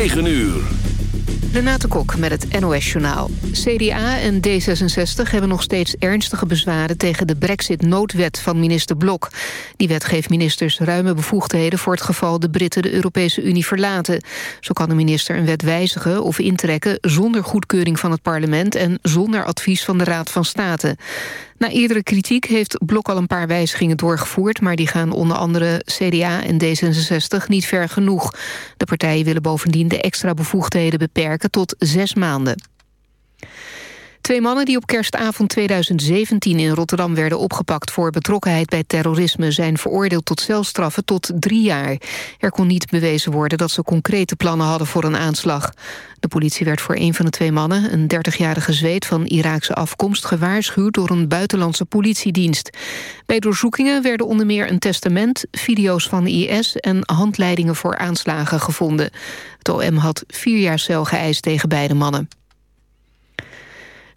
9 uur. Renate Kok met het NOS Journaal. CDA en D66 hebben nog steeds ernstige bezwaren... tegen de brexit-noodwet van minister Blok. Die wet geeft ministers ruime bevoegdheden... voor het geval de Britten de Europese Unie verlaten. Zo kan de minister een wet wijzigen of intrekken... zonder goedkeuring van het parlement... en zonder advies van de Raad van State. Na eerdere kritiek heeft Blok al een paar wijzigingen doorgevoerd... maar die gaan onder andere CDA en D66 niet ver genoeg. De partijen willen bovendien de extra bevoegdheden beperken tot zes maanden. Twee mannen die op kerstavond 2017 in Rotterdam werden opgepakt voor betrokkenheid bij terrorisme zijn veroordeeld tot celstraffen tot drie jaar. Er kon niet bewezen worden dat ze concrete plannen hadden voor een aanslag. De politie werd voor een van de twee mannen, een 30-jarige zweet van Iraakse afkomst, gewaarschuwd door een buitenlandse politiedienst. Bij doorzoekingen werden onder meer een testament, video's van IS en handleidingen voor aanslagen gevonden. Het OM had vier jaar cel geëist tegen beide mannen.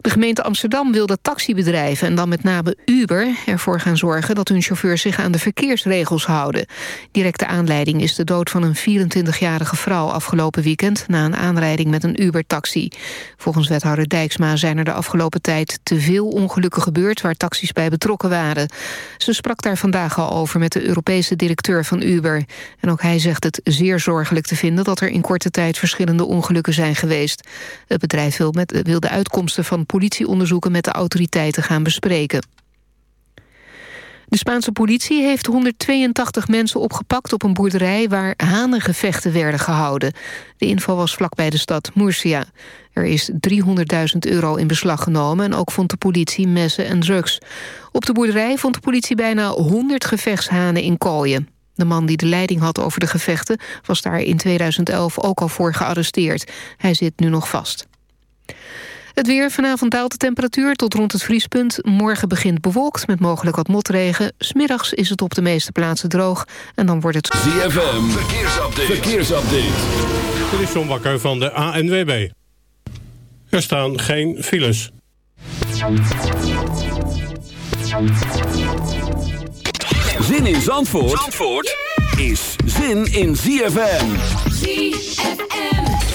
De gemeente Amsterdam wil dat taxibedrijven en dan met name Uber ervoor gaan zorgen dat hun chauffeurs zich aan de verkeersregels houden. Directe aanleiding is de dood van een 24-jarige vrouw afgelopen weekend na een aanrijding met een Uber-taxi. Volgens wethouder Dijksma zijn er de afgelopen tijd te veel ongelukken gebeurd waar taxis bij betrokken waren. Ze sprak daar vandaag al over met de Europese directeur van Uber. En ook hij zegt het zeer zorgelijk te vinden dat er in korte tijd verschillende ongelukken zijn geweest. Het bedrijf wil, met, de uitkomsten van politieonderzoeken met de autoriteiten gaan bespreken. De Spaanse politie heeft 182 mensen opgepakt op een boerderij waar hanengevechten werden gehouden. De inval was vlakbij de stad Murcia. Er is 300.000 euro in beslag genomen en ook vond de politie messen en drugs. Op de boerderij vond de politie bijna 100 gevechtshanen in kooien. De man die de leiding had over de gevechten was daar in 2011 ook al voor gearresteerd. Hij zit nu nog vast. Het weer. Vanavond daalt de temperatuur tot rond het vriespunt. Morgen begint bewolkt met mogelijk wat motregen. Smiddags is het op de meeste plaatsen droog. En dan wordt het... ZFM. Verkeersupdate. Verkeersupdate. Dit is John Bakker van de ANWB. Er staan geen files. Zin in Zandvoort, Zandvoort? is zin in ZFM. ZFM.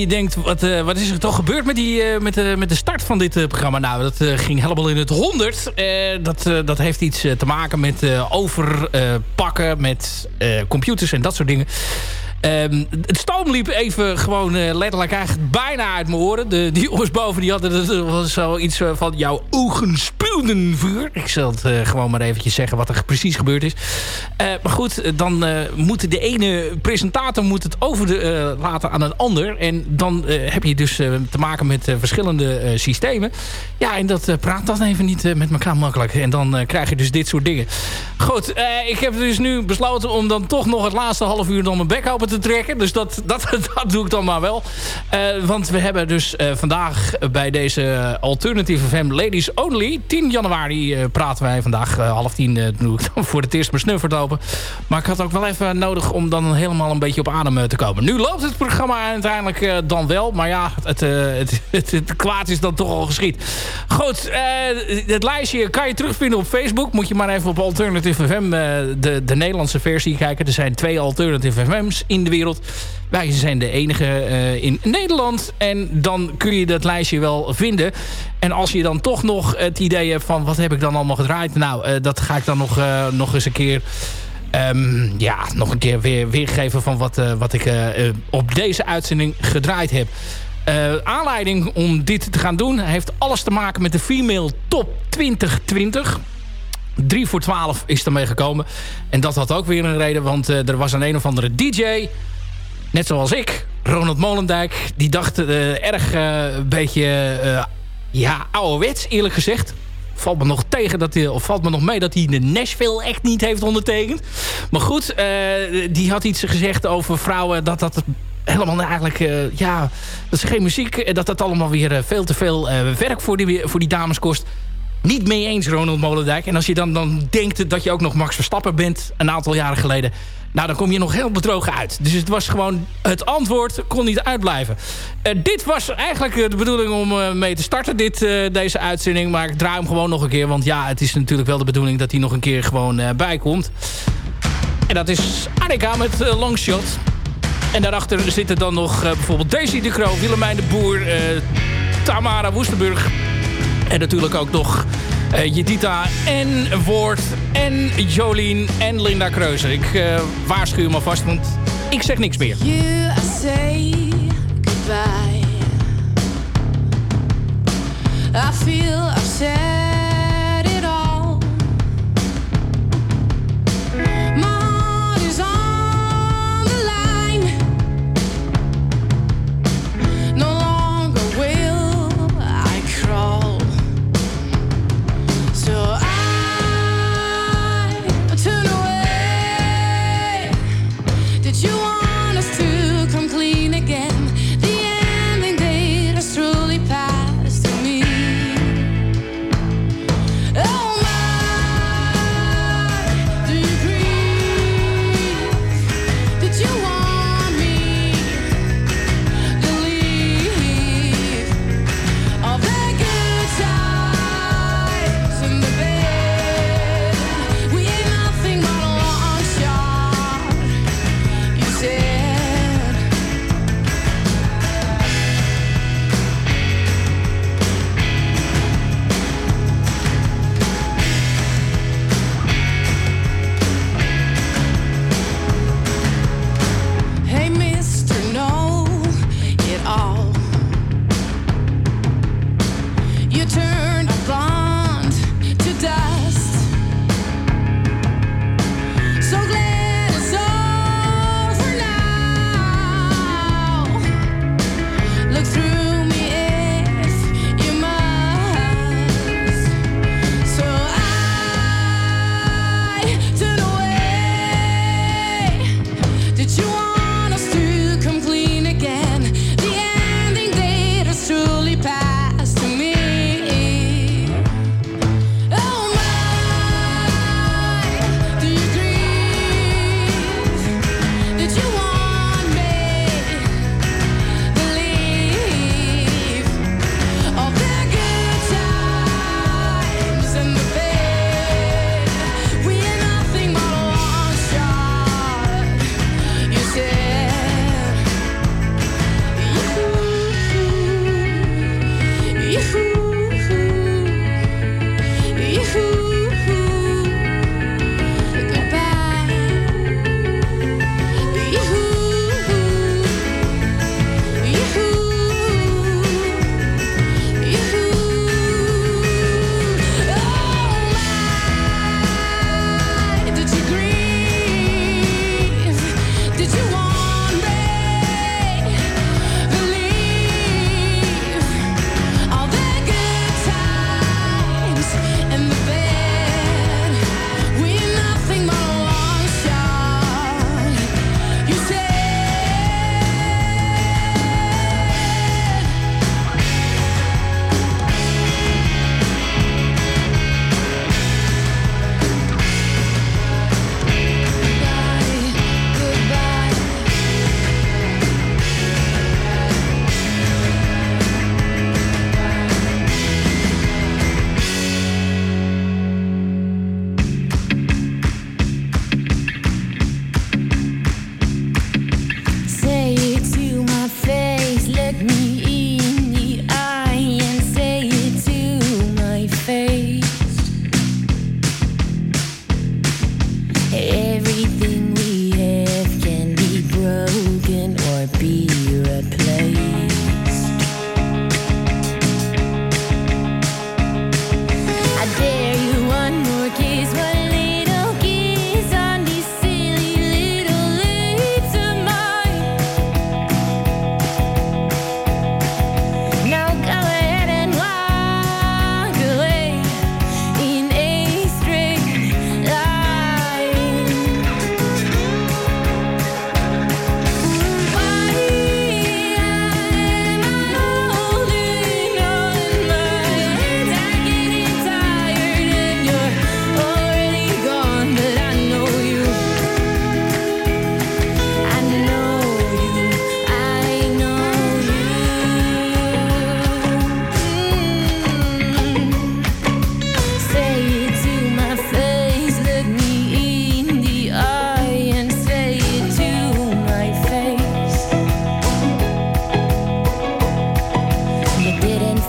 Je denkt, wat, uh, wat is er toch gebeurd met, die, uh, met, uh, met de start van dit programma? Nou, dat ging helemaal in het honderd. dat, dat heeft iets te maken met overpakken, met computers en dat soort dingen. Um, het stoom liep even gewoon uh, letterlijk eigenlijk bijna uit mijn oren. De, die jongens boven die hadden het was zoiets van jouw ogen spuwden vuur. Ik zal het uh, gewoon maar eventjes zeggen wat er precies gebeurd is. Maar goed, dan moet de ene presentator moet het over de, aan een ander. En dan heb je dus te maken met verschillende systemen. Ja, en dat praat dan even niet met elkaar makkelijk. En dan krijg je dus dit soort dingen. Goed, ik heb dus nu besloten om dan toch nog het laatste half uur dan mijn bek open te trekken. Dus dat, dat, dat doe ik dan maar wel. Uh, want we hebben dus uh, vandaag bij deze Alternative FM Ladies Only... 10 januari uh, praten wij vandaag half tien. doe ik dan voor het eerst mijn snuffert open. Maar ik had ook wel even nodig om dan helemaal een beetje op adem te komen. Nu loopt het programma uiteindelijk dan wel. Maar ja, het, het, kwaad is dan toch al geschied. Goed, het lijstje kan je terugvinden op Facebook. Moet je maar even op Alternative FM de, de Nederlandse versie kijken. Er zijn twee Alternative FM's in de wereld. Wij zijn de enige uh, in Nederland. En dan kun je dat lijstje wel vinden. En als je dan toch nog het idee hebt van... wat heb ik dan allemaal gedraaid? Nou, uh, dat ga ik dan nog, uh, nog eens een keer... Um, ja, nog een keer weer weergeven van wat, wat ik op deze uitzending gedraaid heb. Aanleiding om dit te gaan doen heeft alles te maken met de Female Top 2020. 3 voor 12 is ermee gekomen. En dat had ook weer een reden, want uh, er was een een of andere DJ... net zoals ik, Ronald Molendijk... die dacht uh, erg een beetje ja, ouderwets, eerlijk gezegd valt me nog tegen dat hij, of valt me nog mee dat hij de Nashville echt niet heeft ondertekend. Maar goed, die had iets gezegd over vrouwen dat dat helemaal eigenlijk, ja, dat is geen muziek, dat dat allemaal weer veel te veel werk voor die, voor die dames kost niet mee eens, Ronald Molendijk. En als je dan, dan denkt dat je ook nog Max Verstappen bent... een aantal jaren geleden... nou, dan kom je nog heel bedrogen uit. Dus het was gewoon... het antwoord kon niet uitblijven. Uh, dit was eigenlijk de bedoeling om uh, mee te starten, dit, deze uitzending. Maar ik draai hem gewoon nog een keer. Want ja, het is natuurlijk wel de bedoeling dat hij nog een keer gewoon bijkomt. En dat is Annika met Longshot. En daarachter zitten dan nog bijvoorbeeld Daisy de Croo... Willemijn de Boer, Tamara Woestenburg... En natuurlijk ook nog uh, Jedita en Woord en Jolien en Linda Kreuzer. Ik uh, waarschuw hem alvast, want ik zeg niks meer. Goodbye. I feel.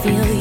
feel you.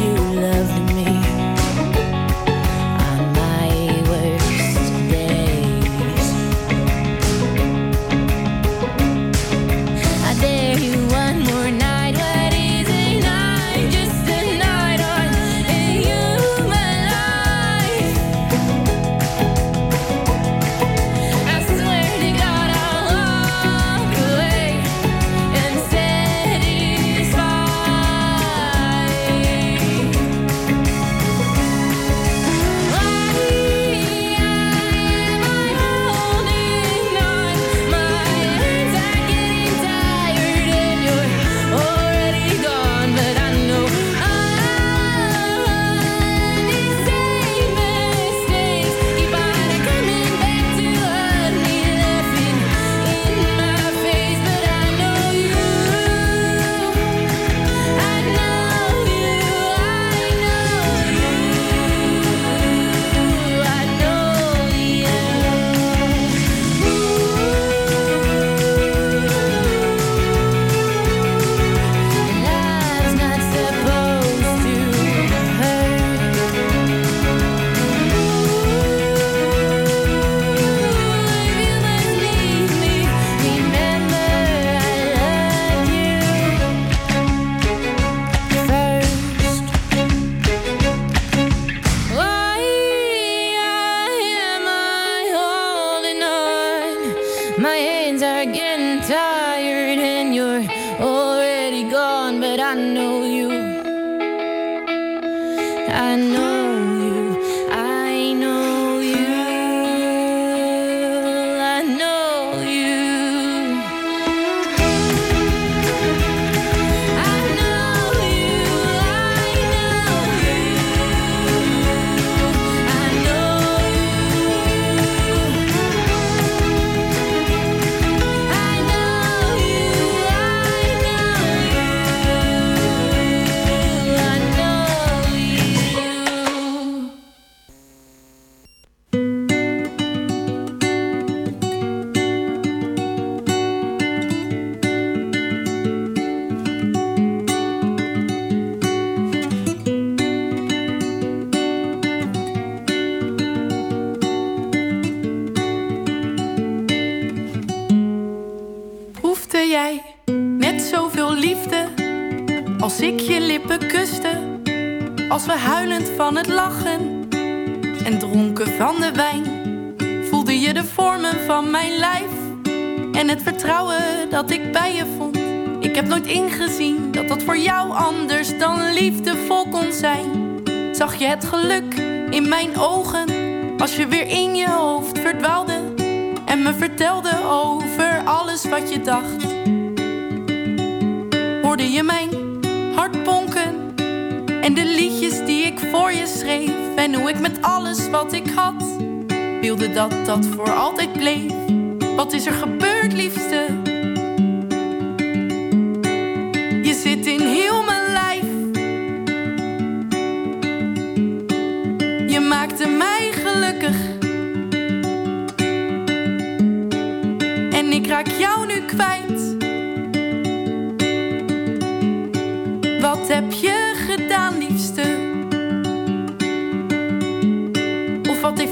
Het lachen en dronken van de wijn, voelde je de vormen van mijn lijf en het vertrouwen dat ik bij je vond. Ik heb nooit ingezien dat dat voor jou anders dan liefdevol kon zijn. Zag je het geluk in mijn ogen als je weer in je hoofd verdwaalde en me vertelde over alles wat je dacht. Hoorde je mijn hart bonken en de liedjes en hoe ik met alles wat ik had wilde dat dat voor altijd bleef. Wat is er gebeurd, liefste? Je zit in heel mijn lijf. Je maakte mij gelukkig. En ik raak jou nu kwijt. Wat heb je gedaan, liefste?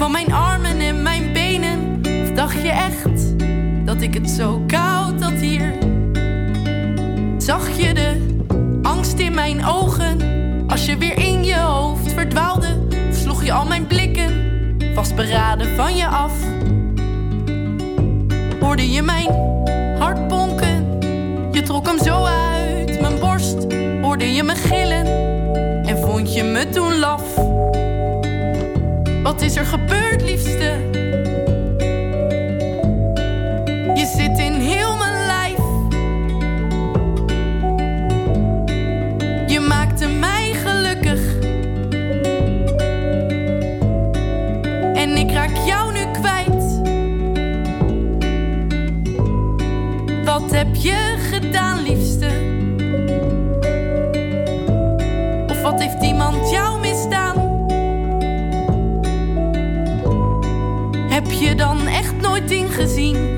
van mijn armen en mijn benen? Of dacht je echt dat ik het zo koud had hier? Zag je de angst in mijn ogen als je weer in je hoofd verdwaalde? Of sloeg je al mijn blikken vastberaden van je af? Hoorde je mijn hart bonken? Je trok hem zo uit mijn borst. Hoorde je me gillen? En vond je me toen laf? Wat is er gebeurd, liefste? Je zit in heel mijn lijf. Je maakte mij gelukkig. En ik raak jou nu kwijt. Wat heb je? gezien.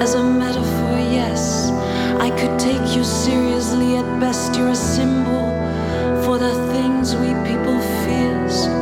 as a metaphor, yes. I could take you seriously, at best, you're a symbol for the things we people fears.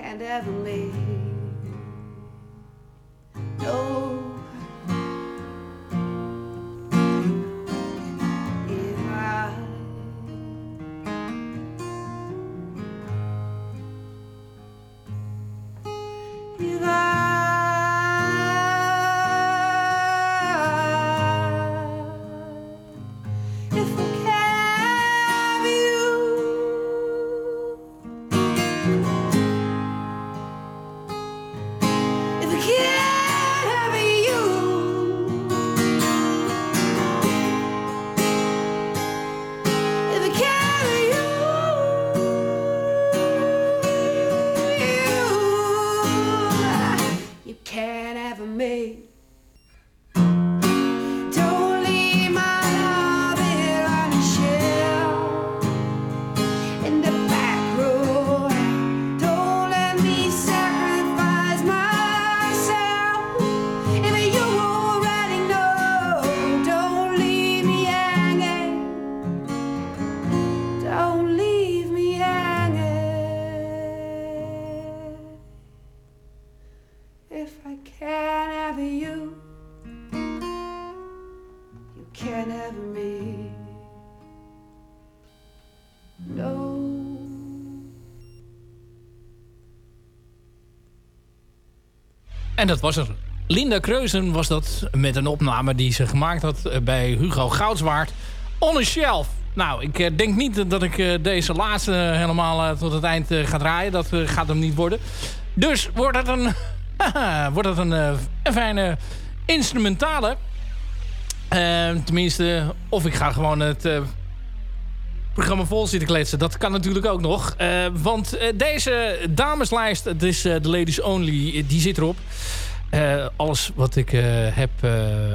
can't ever make. En dat was er. Linda Kreuzen was dat met een opname die ze gemaakt had eh, bij Hugo Goudswaard. On a shelf. Nou, ik eh, denk niet dat ik eh, deze laatste helemaal tot het eind ga draaien. Dat gaat hem niet worden. Dus wordt het een, wordt het een, een fijne instrumentale. Eh, tenminste, of ik ga gewoon het programma vol zitten kletsen. Dat kan natuurlijk ook nog. Eh, want eh, deze dameslijst, het is eh, de Ladies Only, die zit erop. Alles wat ik heb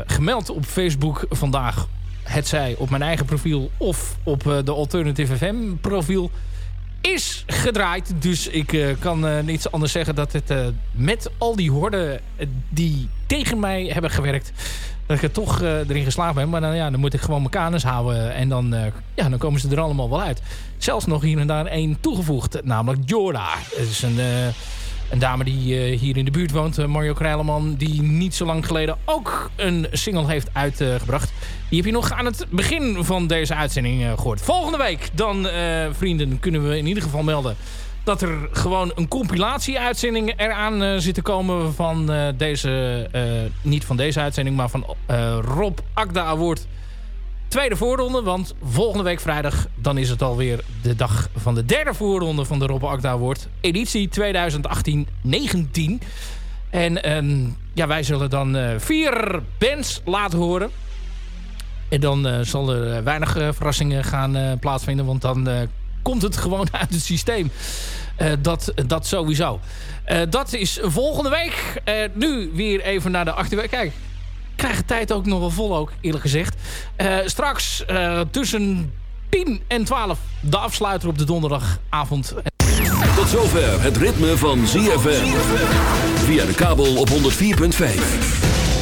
gemeld op Facebook vandaag... het zij op mijn eigen profiel of op de Alternative FM profiel... is gedraaid. Dus ik kan niets anders zeggen dat het met al die horden die tegen mij hebben gewerkt... dat ik er toch eh, erin geslaagd ben. Maar dan, ja, dan moet ik gewoon mijn kanus houden. En dan, eh, ja, dan komen ze er allemaal wel uit. Zelfs nog hier en daar één toegevoegd. Namelijk Jorda. Het is een, eh, een dame die hier in de buurt woont. Mario Krijleman. Die niet zo lang geleden ook een single heeft uitgebracht. die heb je nog aan het begin van deze uitzending eh, gehoord. Volgende week dan, vrienden, kunnen we in ieder geval melden dat er gewoon een compilatie-uitzending eraan eh, zit te komen van eh, deze, eh, niet van deze uitzending, maar van Rob Akda Award tweede voorronde. Want volgende week vrijdag, dan is het alweer de dag van de derde voorronde van de Rob Akda Award. Editie 2018-19. En ehm, ja, wij zullen dan vier bands laten horen. En dan zal er weinig verrassingen gaan plaatsvinden. Want dan komt het gewoon uit het systeem. Eh, dat, dat sowieso. Eh, dat is volgende week. Eh, nu weer even naar de achterweek. Kijk, ik krijg de tijd ook nog wel vol ook, eerlijk gezegd. Straks tussen 10 en 12 de afsluiter op de donderdagavond. Tot zover het ritme van ZFM. Via de kabel op 104.5.